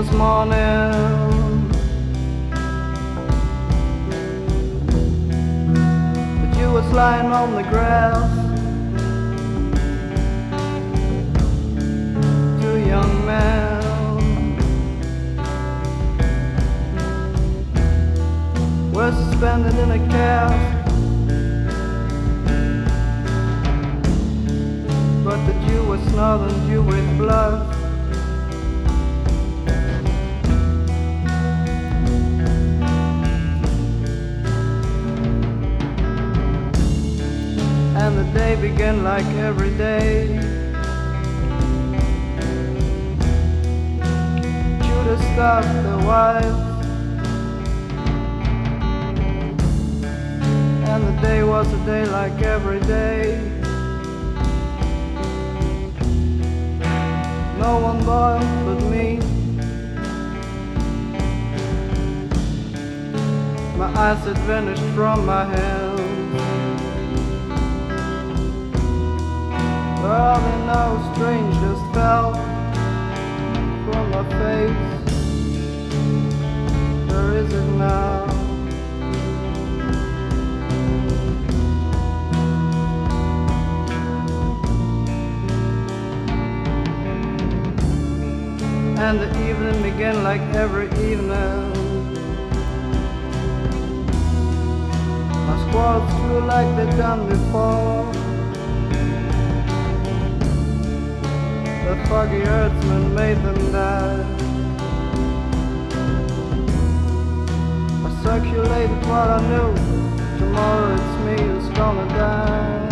Was morning. The you was lying on the grass. Two young men. Were suspended in a cask. But the Jew was not a Jew with blood. Began like every day. Judas stopped the wife, and the day was a day like every day. No one boiled but me. My eyes had vanished from my hands. Then no strangeness fell from my face. Where is it now? And the evening began like every evening. My squads flew like they done before. The foggy herdsman made them die. I circulated what I knew. Tomorrow it's me who's gonna die.